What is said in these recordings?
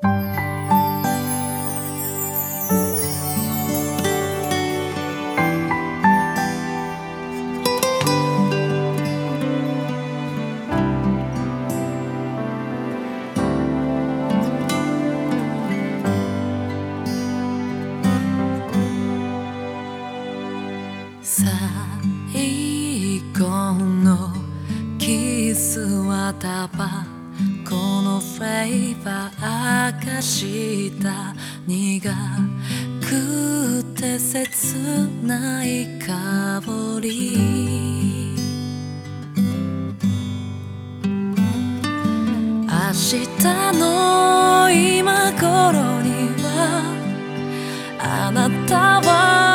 最後のキスはタバコのフレーバーがした苦くて切ない香り。明日の今頃にはあなたは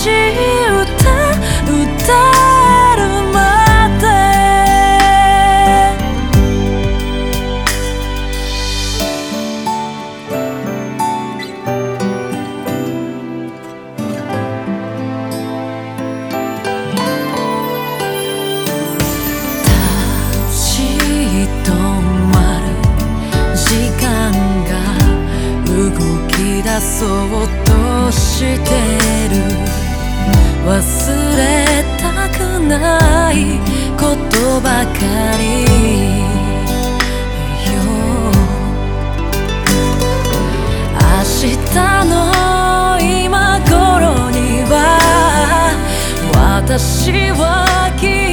しい歌歌えるまで。立ち止まる時間が動き出そうとしてる。忘れたくないことばかりよ。明日の今頃には私はきっ